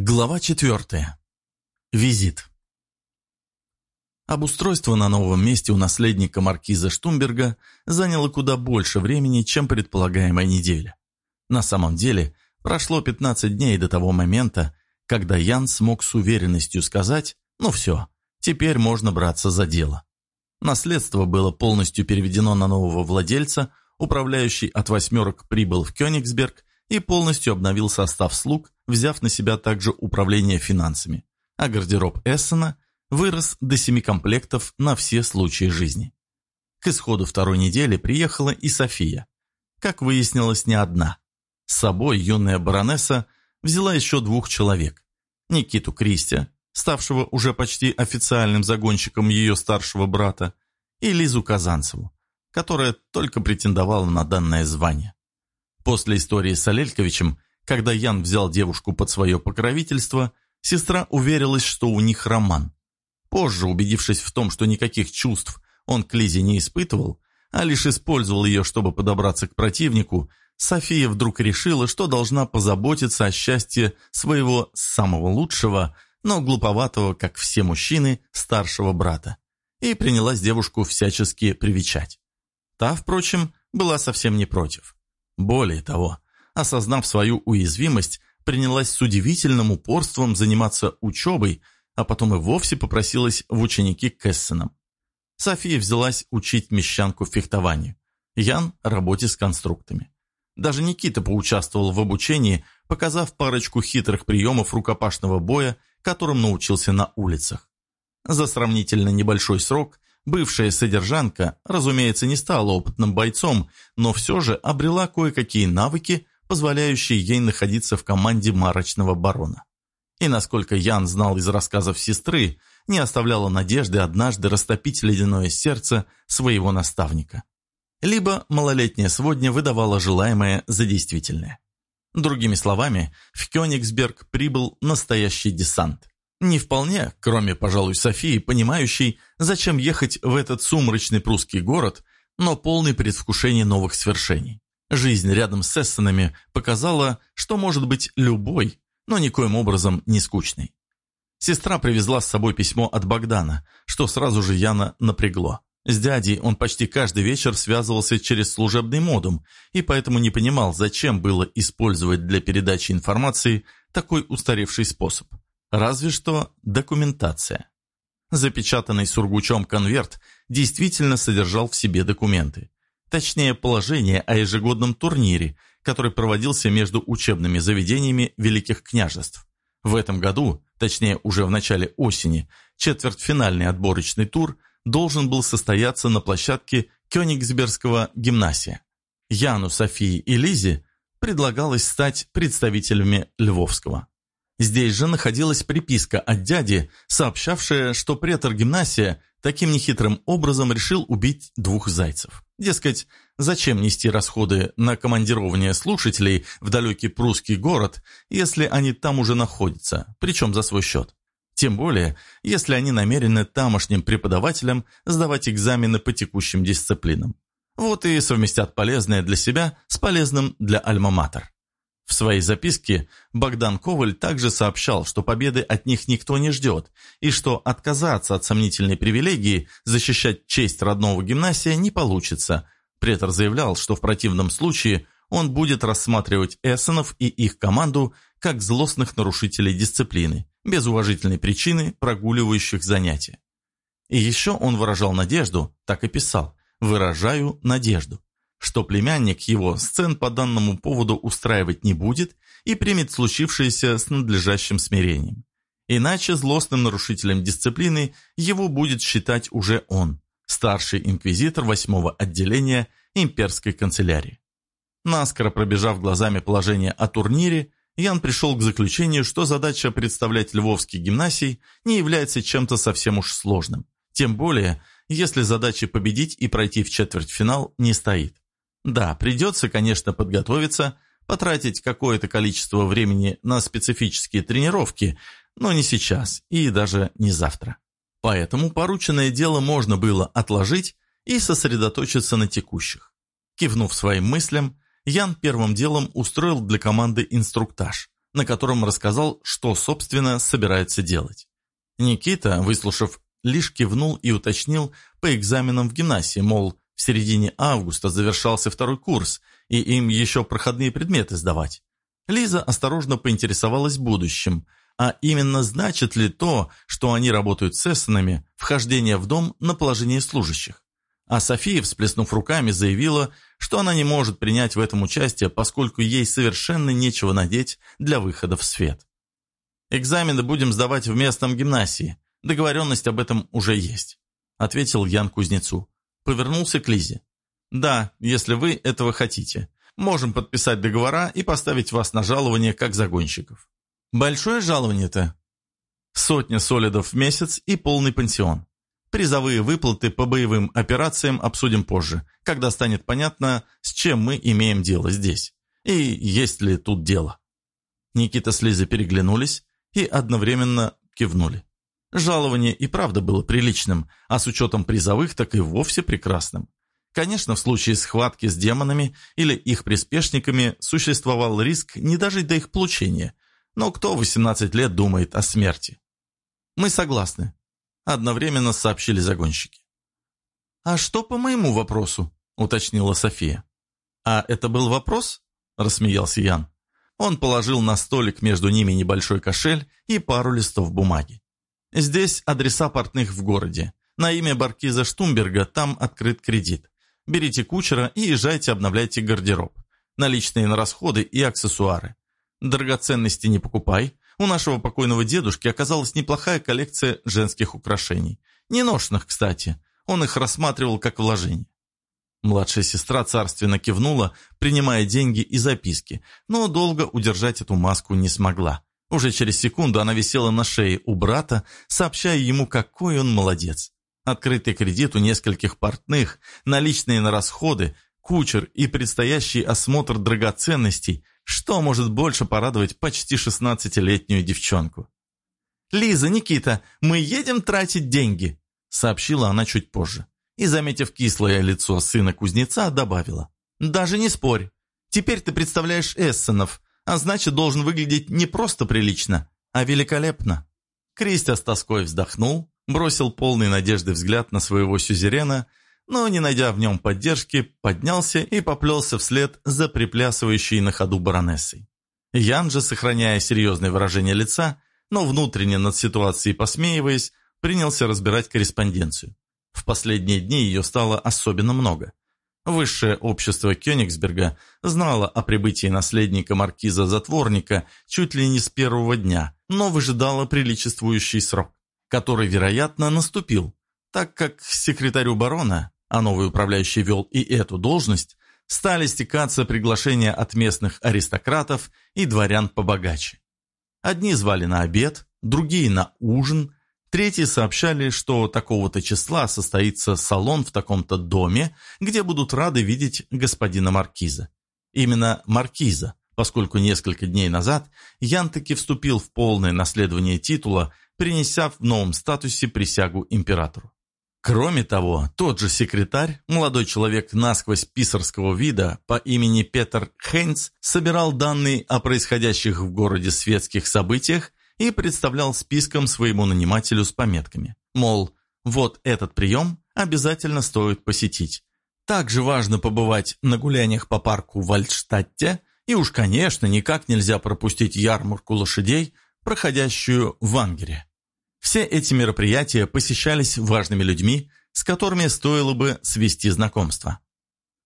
Глава четвертая. Визит. Обустройство на новом месте у наследника маркиза Штумберга заняло куда больше времени, чем предполагаемая неделя. На самом деле, прошло 15 дней до того момента, когда Ян смог с уверенностью сказать «ну все, теперь можно браться за дело». Наследство было полностью переведено на нового владельца, управляющий от восьмерок прибыл в Кёнигсберг и полностью обновил состав слуг, взяв на себя также управление финансами, а гардероб Эссена вырос до семи комплектов на все случаи жизни. К исходу второй недели приехала и София. Как выяснилось, не одна. С собой юная баронесса взяла еще двух человек. Никиту Кристи, ставшего уже почти официальным загонщиком ее старшего брата, и Лизу Казанцеву, которая только претендовала на данное звание. После истории с Алельковичем, когда Ян взял девушку под свое покровительство, сестра уверилась, что у них роман. Позже, убедившись в том, что никаких чувств он к Лизе не испытывал, а лишь использовал ее, чтобы подобраться к противнику, София вдруг решила, что должна позаботиться о счастье своего самого лучшего, но глуповатого, как все мужчины, старшего брата, и принялась девушку всячески привечать. Та, впрочем, была совсем не против. Более того, осознав свою уязвимость, принялась с удивительным упорством заниматься учебой, а потом и вовсе попросилась в ученики к Эссенам. София взялась учить мещанку фехтованию, Ян – работе с конструктами. Даже Никита поучаствовал в обучении, показав парочку хитрых приемов рукопашного боя, которым научился на улицах. За сравнительно небольшой срок Бывшая содержанка, разумеется, не стала опытным бойцом, но все же обрела кое-какие навыки, позволяющие ей находиться в команде марочного барона. И насколько Ян знал из рассказов сестры, не оставляла надежды однажды растопить ледяное сердце своего наставника. Либо малолетняя сводня выдавала желаемое за действительное. Другими словами, в Кёнигсберг прибыл настоящий десант. Не вполне, кроме, пожалуй, Софии, понимающей, зачем ехать в этот сумрачный прусский город, но полный предвкушения новых свершений. Жизнь рядом с Эссенами показала, что может быть любой, но никоим образом не скучной. Сестра привезла с собой письмо от Богдана, что сразу же Яна напрягло. С дядей он почти каждый вечер связывался через служебный модум, и поэтому не понимал, зачем было использовать для передачи информации такой устаревший способ. Разве что документация. Запечатанный сургучом конверт действительно содержал в себе документы. Точнее, положение о ежегодном турнире, который проводился между учебными заведениями Великих княжеств. В этом году, точнее уже в начале осени, четвертьфинальный отборочный тур должен был состояться на площадке Кёнигсбергского гимнасия. Яну, Софии и Лизе предлагалось стать представителями Львовского. Здесь же находилась приписка от дяди, сообщавшая, что претор гимнасия таким нехитрым образом решил убить двух зайцев. Дескать, зачем нести расходы на командирование слушателей в далекий прусский город, если они там уже находятся, причем за свой счет? Тем более, если они намерены тамошним преподавателям сдавать экзамены по текущим дисциплинам. Вот и совместят полезное для себя с полезным для альма-матер. В своей записке Богдан Коваль также сообщал, что победы от них никто не ждет, и что отказаться от сомнительной привилегии защищать честь родного гимнасия не получится. Претор заявлял, что в противном случае он будет рассматривать эссенов и их команду как злостных нарушителей дисциплины, без уважительной причины прогуливающих занятия. И еще он выражал надежду, так и писал, «выражаю надежду», что племянник его сцен по данному поводу устраивать не будет и примет случившееся с надлежащим смирением. Иначе злостным нарушителем дисциплины его будет считать уже он, старший инквизитор восьмого отделения имперской канцелярии. Наскоро пробежав глазами положение о турнире, Ян пришел к заключению, что задача представлять Львовский гимнасий не является чем-то совсем уж сложным. Тем более, если задача победить и пройти в четвертьфинал не стоит. Да, придется, конечно, подготовиться, потратить какое-то количество времени на специфические тренировки, но не сейчас и даже не завтра. Поэтому порученное дело можно было отложить и сосредоточиться на текущих. Кивнув своим мыслям, Ян первым делом устроил для команды инструктаж, на котором рассказал, что, собственно, собирается делать. Никита, выслушав, лишь кивнул и уточнил по экзаменам в гимнасии, мол, в середине августа завершался второй курс, и им еще проходные предметы сдавать. Лиза осторожно поинтересовалась будущим, а именно значит ли то, что они работают с Эссенами, вхождение в дом на положение служащих. А София, всплеснув руками, заявила, что она не может принять в этом участие, поскольку ей совершенно нечего надеть для выхода в свет. «Экзамены будем сдавать в местном гимнасии. Договоренность об этом уже есть», — ответил Ян Кузнецу. Повернулся к Лизе. «Да, если вы этого хотите. Можем подписать договора и поставить вас на жалование как загонщиков». «Большое жалование-то?» «Сотня солидов в месяц и полный пансион. Призовые выплаты по боевым операциям обсудим позже, когда станет понятно, с чем мы имеем дело здесь. И есть ли тут дело». Никита с Лизой переглянулись и одновременно кивнули. Жалование и правда было приличным, а с учетом призовых так и вовсе прекрасным. Конечно, в случае схватки с демонами или их приспешниками существовал риск не дожить до их получения, но кто 18 лет думает о смерти? Мы согласны, одновременно сообщили загонщики. «А что по моему вопросу?» – уточнила София. «А это был вопрос?» – рассмеялся Ян. Он положил на столик между ними небольшой кошель и пару листов бумаги. Здесь адреса портных в городе. На имя Баркиза Штумберга там открыт кредит. Берите кучера и езжайте обновляйте гардероб. Наличные на расходы и аксессуары. Драгоценности не покупай. У нашего покойного дедушки оказалась неплохая коллекция женских украшений. Неношенных, кстати. Он их рассматривал как вложение. Младшая сестра царственно кивнула, принимая деньги и записки, но долго удержать эту маску не смогла. Уже через секунду она висела на шее у брата, сообщая ему, какой он молодец. Открытый кредит у нескольких портных, наличные на расходы, кучер и предстоящий осмотр драгоценностей. Что может больше порадовать почти 16-летнюю девчонку? «Лиза, Никита, мы едем тратить деньги», — сообщила она чуть позже. И, заметив кислое лицо сына кузнеца, добавила. «Даже не спорь. Теперь ты представляешь Эссенов, а значит, должен выглядеть не просто прилично, а великолепно. Кристия с тоской вздохнул, бросил полный надежды взгляд на своего сюзерена, но, не найдя в нем поддержки, поднялся и поплелся вслед за приплясывающей на ходу баронессой. Ян же, сохраняя серьезное выражение лица, но внутренне над ситуацией посмеиваясь, принялся разбирать корреспонденцию. В последние дни ее стало особенно много. Высшее общество Кёнигсберга знало о прибытии наследника маркиза-затворника чуть ли не с первого дня, но выжидало приличествующий срок, который, вероятно, наступил, так как секретарю барона, а новый управляющий вел и эту должность, стали стекаться приглашения от местных аристократов и дворян побогаче. Одни звали на обед, другие на ужин, Третьи сообщали, что такого-то числа состоится салон в таком-то доме, где будут рады видеть господина Маркиза. Именно Маркиза, поскольку несколько дней назад Ян таки вступил в полное наследование титула, принеся в новом статусе присягу императору. Кроме того, тот же секретарь, молодой человек насквозь писарского вида по имени Петер Хейнц, собирал данные о происходящих в городе светских событиях и представлял списком своему нанимателю с пометками. Мол, вот этот прием обязательно стоит посетить. Также важно побывать на гуляниях по парку в Альтштадте, и уж, конечно, никак нельзя пропустить ярмарку лошадей, проходящую в Ангере. Все эти мероприятия посещались важными людьми, с которыми стоило бы свести знакомство.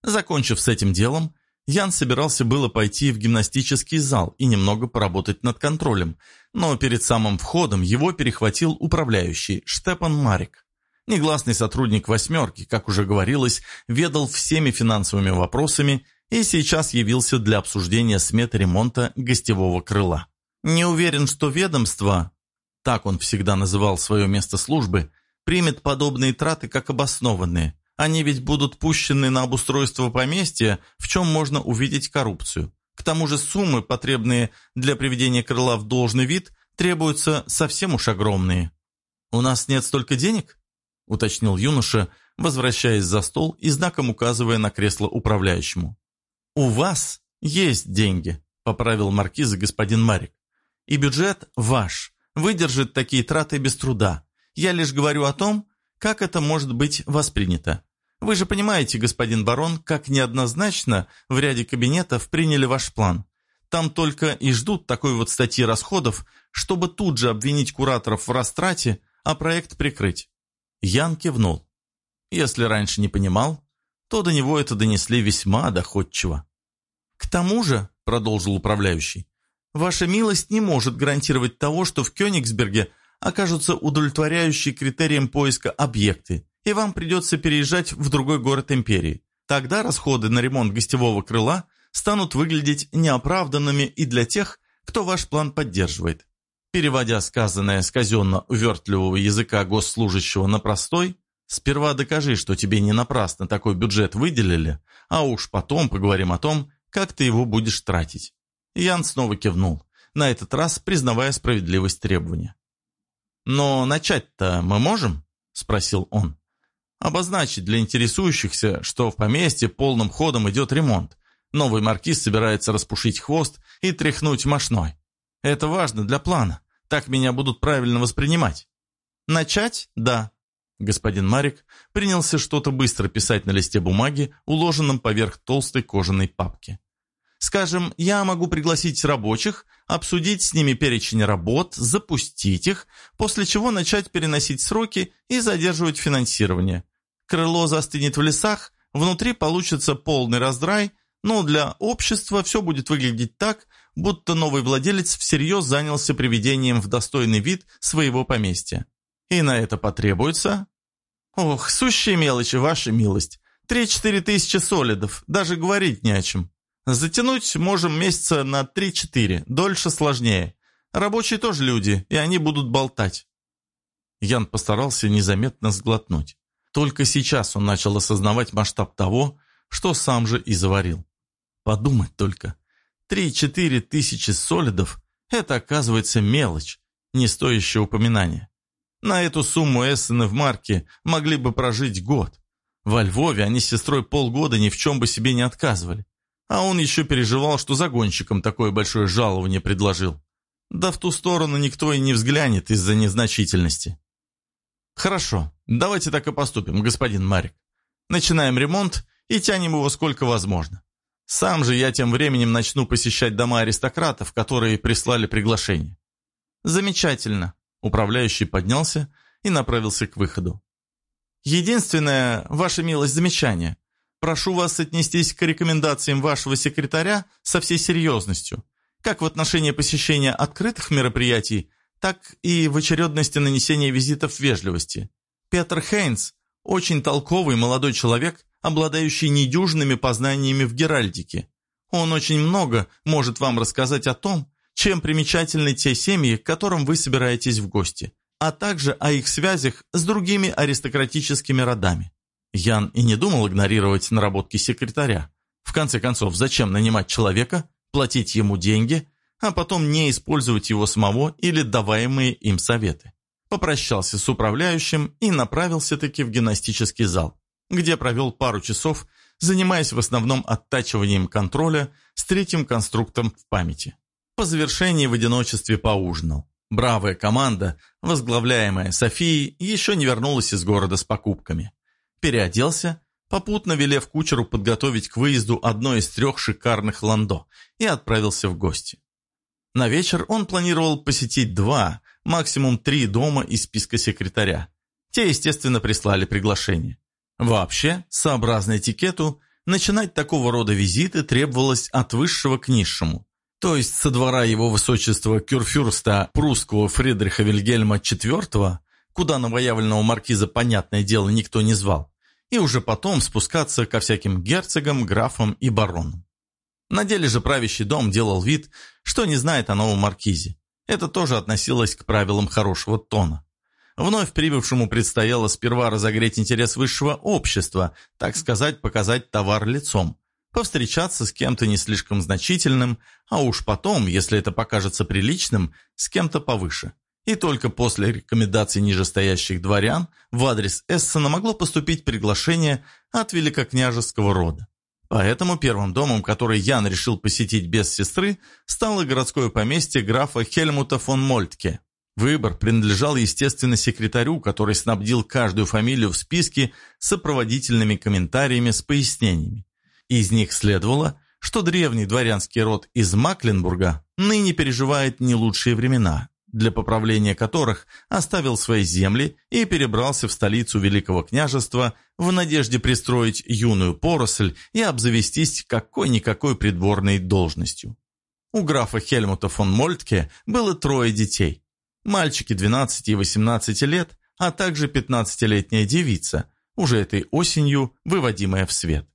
Закончив с этим делом, Ян собирался было пойти в гимнастический зал и немного поработать над контролем, но перед самым входом его перехватил управляющий Штепан Марик. Негласный сотрудник «восьмерки», как уже говорилось, ведал всеми финансовыми вопросами и сейчас явился для обсуждения сметы ремонта гостевого крыла. Не уверен, что ведомство, так он всегда называл свое место службы, примет подобные траты как обоснованные, они ведь будут пущены на обустройство поместья, в чем можно увидеть коррупцию. К тому же суммы, потребные для приведения крыла в должный вид, требуются совсем уж огромные. «У нас нет столько денег?» – уточнил юноша, возвращаясь за стол и знаком указывая на кресло управляющему. «У вас есть деньги», – поправил маркиз господин Марик. И бюджет ваш, выдержит такие траты без труда. Я лишь говорю о том, как это может быть воспринято. Вы же понимаете, господин барон, как неоднозначно в ряде кабинетов приняли ваш план. Там только и ждут такой вот статьи расходов, чтобы тут же обвинить кураторов в растрате, а проект прикрыть. Ян кивнул. Если раньше не понимал, то до него это донесли весьма доходчиво. «К тому же», — продолжил управляющий, «ваша милость не может гарантировать того, что в Кёнигсберге окажутся удовлетворяющие критериям поиска объекты, и вам придется переезжать в другой город империи. Тогда расходы на ремонт гостевого крыла станут выглядеть неоправданными и для тех, кто ваш план поддерживает. Переводя сказанное с казенно-увертливого языка госслужащего на простой, сперва докажи, что тебе не напрасно такой бюджет выделили, а уж потом поговорим о том, как ты его будешь тратить. Ян снова кивнул, на этот раз признавая справедливость требования. «Но начать-то мы можем?» – спросил он. «Обозначить для интересующихся, что в поместье полным ходом идет ремонт. Новый маркиз собирается распушить хвост и тряхнуть мошной. Это важно для плана. Так меня будут правильно воспринимать. Начать? Да. Господин Марик принялся что-то быстро писать на листе бумаги, уложенном поверх толстой кожаной папки. Скажем, я могу пригласить рабочих, обсудить с ними перечень работ, запустить их, после чего начать переносить сроки и задерживать финансирование. Крыло застынет в лесах, внутри получится полный раздрай, но для общества все будет выглядеть так, будто новый владелец всерьез занялся приведением в достойный вид своего поместья. И на это потребуется... Ох, сущие мелочи, ваша милость. Три-четыре тысячи солидов, даже говорить не о чем. Затянуть можем месяца на три-четыре, дольше сложнее. Рабочие тоже люди, и они будут болтать. Ян постарался незаметно сглотнуть. Только сейчас он начал осознавать масштаб того, что сам же и заварил. Подумать только. Три-четыре тысячи солидов – это, оказывается, мелочь, не стоящая упоминания. На эту сумму Эссены в марке могли бы прожить год. Во Львове они с сестрой полгода ни в чем бы себе не отказывали. А он еще переживал, что загонщикам такое большое жалование предложил. Да в ту сторону никто и не взглянет из-за незначительности. Хорошо, давайте так и поступим, господин Марик. Начинаем ремонт и тянем его сколько возможно. Сам же я тем временем начну посещать дома аристократов, которые прислали приглашение. Замечательно. Управляющий поднялся и направился к выходу. Единственное, ваша милость, замечание. Прошу вас отнестись к рекомендациям вашего секретаря со всей серьезностью, как в отношении посещения открытых мероприятий, так и в очередности нанесения визитов вежливости. Петр Хейнс – очень толковый молодой человек, обладающий недюжными познаниями в геральдике. Он очень много может вам рассказать о том, чем примечательны те семьи, к которым вы собираетесь в гости, а также о их связях с другими аристократическими родами. Ян и не думал игнорировать наработки секретаря. В конце концов, зачем нанимать человека, платить ему деньги, а потом не использовать его самого или даваемые им советы? Попрощался с управляющим и направился-таки в гимнастический зал где провел пару часов, занимаясь в основном оттачиванием контроля с третьим конструктом в памяти. По завершении в одиночестве поужинал. Бравая команда, возглавляемая Софией, еще не вернулась из города с покупками. Переоделся, попутно велев кучеру подготовить к выезду одно из трех шикарных ландо и отправился в гости. На вечер он планировал посетить два, максимум три дома из списка секретаря. Те, естественно, прислали приглашение. Вообще, сообразно этикету, начинать такого рода визиты требовалось от высшего к низшему. То есть со двора его высочества кюрфюрста прусского Фридриха Вильгельма IV, куда новоявленного маркиза, понятное дело, никто не звал, и уже потом спускаться ко всяким герцогам, графам и баронам. На деле же правящий дом делал вид, что не знает о новом маркизе. Это тоже относилось к правилам хорошего тона. Вновь прибывшему предстояло сперва разогреть интерес высшего общества, так сказать, показать товар лицом, повстречаться с кем-то не слишком значительным, а уж потом, если это покажется приличным, с кем-то повыше. И только после рекомендаций нижестоящих дворян в адрес Эссена могло поступить приглашение от великокняжеского рода. Поэтому первым домом, который Ян решил посетить без сестры, стало городское поместье графа Хельмута фон Мольтке. Выбор принадлежал, естественно, секретарю, который снабдил каждую фамилию в списке сопроводительными комментариями с пояснениями. Из них следовало, что древний дворянский род из Макленбурга ныне переживает не лучшие времена, для поправления которых оставил свои земли и перебрался в столицу Великого княжества в надежде пристроить юную поросль и обзавестись какой-никакой придворной должностью. У графа Хельмута фон Мольтке было трое детей. Мальчики 12 и 18 лет, а также 15-летняя девица, уже этой осенью выводимая в свет.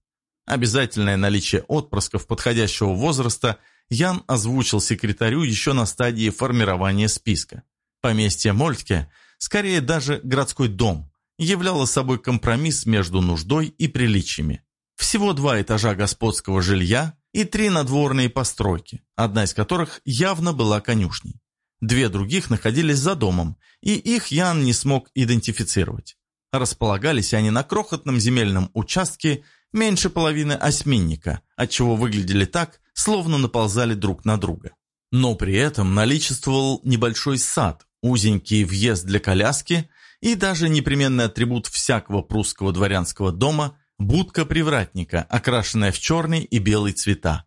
Обязательное наличие отпрысков подходящего возраста – Ян озвучил секретарю еще на стадии формирования списка. Поместье Мольтке, скорее даже городской дом, являло собой компромисс между нуждой и приличиями. Всего два этажа господского жилья и три надворные постройки, одна из которых явно была конюшней. Две других находились за домом, и их Ян не смог идентифицировать. Располагались они на крохотном земельном участке меньше половины осьминника, отчего выглядели так, словно наползали друг на друга. Но при этом наличествовал небольшой сад, узенький въезд для коляски и даже непременный атрибут всякого прусского дворянского дома – будка привратника, окрашенная в черный и белый цвета.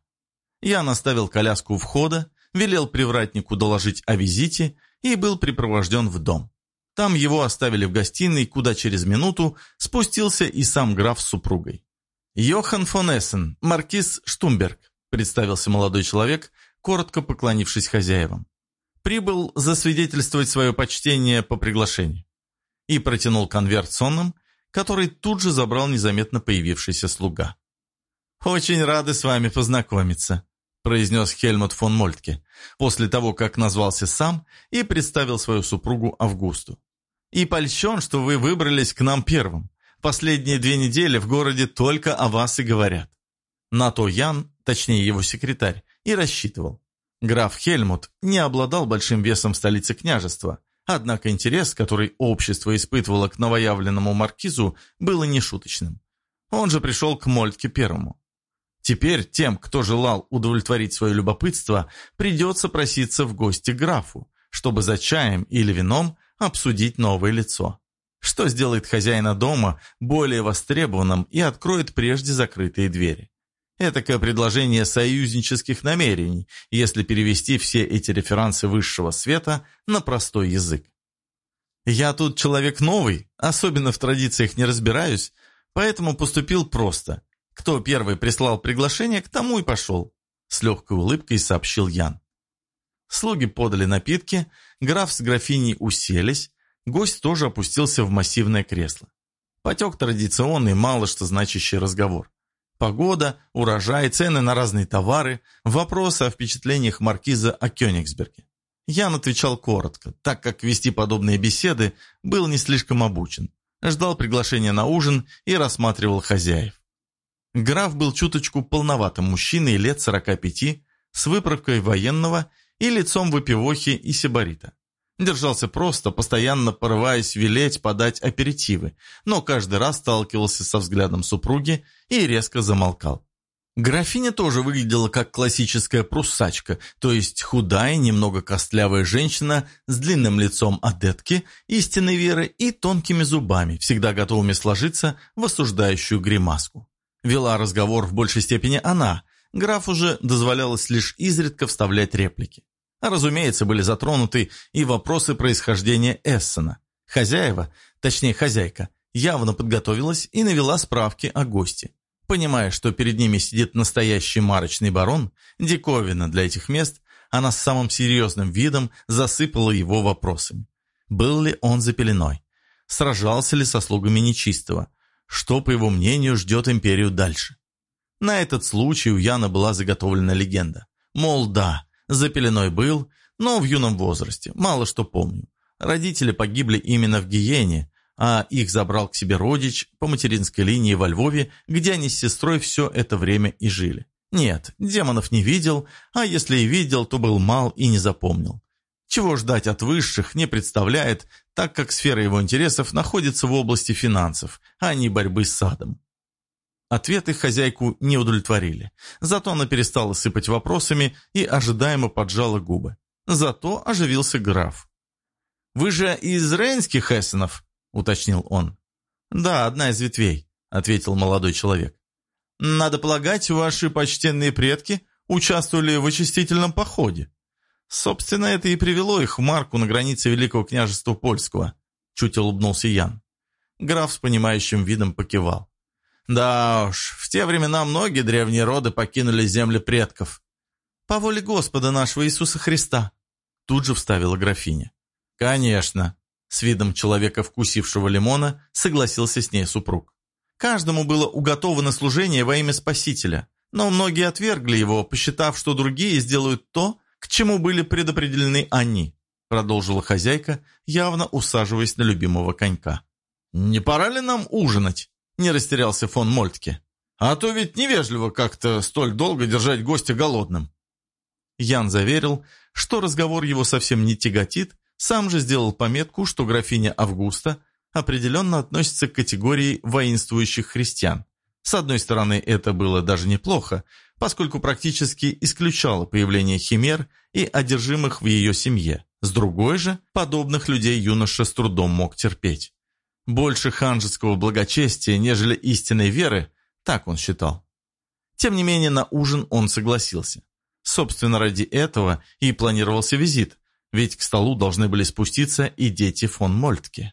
Я наставил коляску у входа, велел привратнику доложить о визите и был припровожден в дом. Там его оставили в гостиной, куда через минуту спустился и сам граф с супругой. «Йохан фон Эссен, маркиз Штумберг», представился молодой человек, коротко поклонившись хозяевам. Прибыл засвидетельствовать свое почтение по приглашению. И протянул конверт сонным, который тут же забрал незаметно появившийся слуга. «Очень рады с вами познакомиться», произнес Хельмут фон Мольтке, после того, как назвался сам и представил свою супругу Августу. «И польщен, что вы выбрались к нам первым. Последние две недели в городе только о вас и говорят». На то Ян, точнее его секретарь, и рассчитывал. Граф Хельмут не обладал большим весом в столице княжества, однако интерес, который общество испытывало к новоявленному маркизу, был нешуточным. Он же пришел к Мольтке первому. Теперь тем, кто желал удовлетворить свое любопытство, придется проситься в гости к графу, чтобы за чаем или вином обсудить новое лицо что сделает хозяина дома более востребованным и откроет прежде закрытые двери. Этакое предложение союзнических намерений, если перевести все эти реферансы высшего света на простой язык. Я тут человек новый, особенно в традициях не разбираюсь, поэтому поступил просто. Кто первый прислал приглашение, к тому и пошел. С легкой улыбкой сообщил Ян. Слуги подали напитки, граф с графиней уселись, Гость тоже опустился в массивное кресло. Потек традиционный, мало что значащий разговор. Погода, урожай, цены на разные товары, вопросы о впечатлениях маркиза о Кёнигсберге. Ян отвечал коротко, так как вести подобные беседы был не слишком обучен. Ждал приглашения на ужин и рассматривал хозяев. Граф был чуточку полноватым мужчиной лет 45, с выправкой военного и лицом выпивохи и сибарита. Держался просто, постоянно порываясь велеть подать аперитивы, но каждый раз сталкивался со взглядом супруги и резко замолкал. Графиня тоже выглядела как классическая пруссачка, то есть худая, немного костлявая женщина с длинным лицом адетки, истинной веры и тонкими зубами, всегда готовыми сложиться в осуждающую гримаску. Вела разговор в большей степени она, граф уже дозволялось лишь изредка вставлять реплики. А разумеется, были затронуты и вопросы происхождения Эссена. Хозяева, точнее хозяйка, явно подготовилась и навела справки о госте. Понимая, что перед ними сидит настоящий марочный барон, диковина для этих мест, она с самым серьезным видом засыпала его вопросами. Был ли он за пеленой? Сражался ли со слугами нечистого? Что, по его мнению, ждет империю дальше? На этот случай у Яна была заготовлена легенда. Мол, да, за пеленой был, но в юном возрасте, мало что помню. Родители погибли именно в Гиене, а их забрал к себе родич по материнской линии во Львове, где они с сестрой все это время и жили. Нет, демонов не видел, а если и видел, то был мал и не запомнил. Чего ждать от высших не представляет, так как сфера его интересов находится в области финансов, а не борьбы с садом. Ответы хозяйку не удовлетворили. Зато она перестала сыпать вопросами и ожидаемо поджала губы. Зато оживился граф. «Вы же из рейнских эссенов?» — уточнил он. «Да, одна из ветвей», — ответил молодой человек. «Надо полагать, ваши почтенные предки участвовали в очистительном походе. Собственно, это и привело их в Марку на границе Великого княжества Польского», — чуть улыбнулся Ян. Граф с понимающим видом покивал. Да уж, в те времена многие древние роды покинули земли предков. По воле Господа нашего Иисуса Христа. Тут же вставила графиня. Конечно, с видом человека, вкусившего лимона, согласился с ней супруг. Каждому было уготовано служение во имя Спасителя, но многие отвергли его, посчитав, что другие сделают то, к чему были предопределены они, продолжила хозяйка, явно усаживаясь на любимого конька. «Не пора ли нам ужинать?» Не растерялся фон Мольтке. «А то ведь невежливо как-то столь долго держать гостя голодным». Ян заверил, что разговор его совсем не тяготит, сам же сделал пометку, что графиня Августа определенно относится к категории воинствующих христиан. С одной стороны, это было даже неплохо, поскольку практически исключало появление химер и одержимых в ее семье. С другой же, подобных людей юноша с трудом мог терпеть. Больше ханжеского благочестия, нежели истинной веры, так он считал. Тем не менее, на ужин он согласился. Собственно, ради этого и планировался визит, ведь к столу должны были спуститься и дети фон Мольтке.